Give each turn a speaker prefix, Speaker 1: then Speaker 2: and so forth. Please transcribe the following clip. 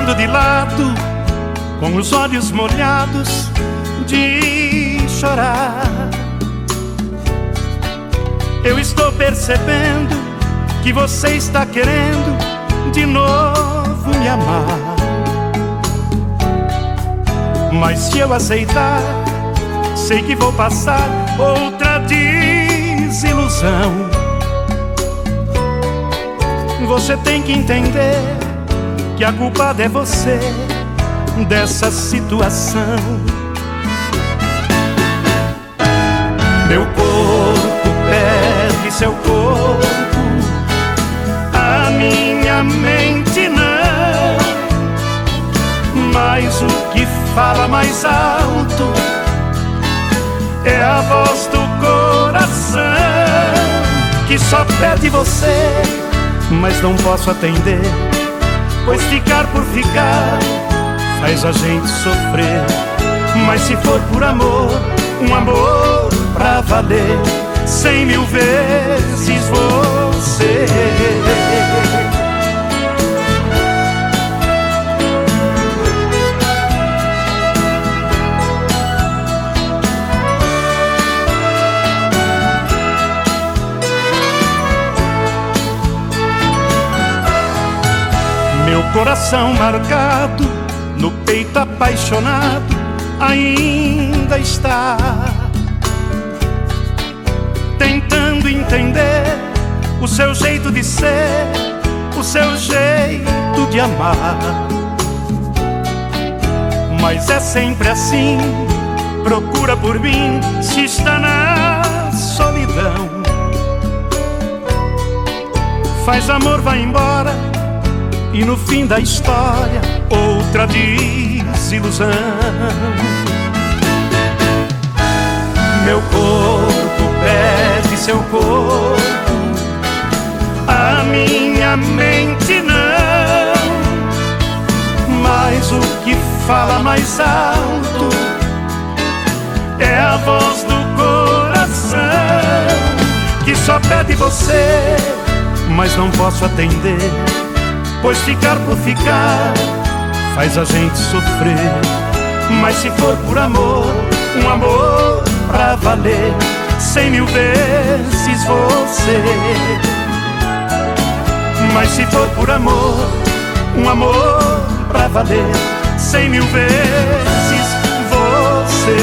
Speaker 1: olhando de lado, com os olhos molhados de chorar. Eu estou percebendo que você está querendo de novo me amar. Mas se eu aceitar, sei que vou passar outra desilusão. Você tem que entender que a culpada é você dessa situação. Meu corpo perde seu corpo, a minha mente não. Mas o que fala mais alto é a voz do coração que só pede você, mas não posso atender, pois ficar por ficar faz a gente sofrer. Mas se for por amor, um amor pra valer, cem mil vezes você. Meu coração marcado, no peito apaixonado, ainda está. Tentando entender o seu jeito de ser, o seu jeito de amar. Mas é sempre assim, procura por mim se está na solidão. Faz amor, vai embora e no fim da história, outra desilusão. Meu corpo pede seu corpo, a minha mente não. Mas o que fala mais alto é a voz do coração que só pede você, mas não posso atender Pois ficar por ficar faz a gente sofrer. Mas se for por amor, um amor pra valer, cem mil vezes você. Mas se for por amor, um amor pra valer, cem mil vezes você.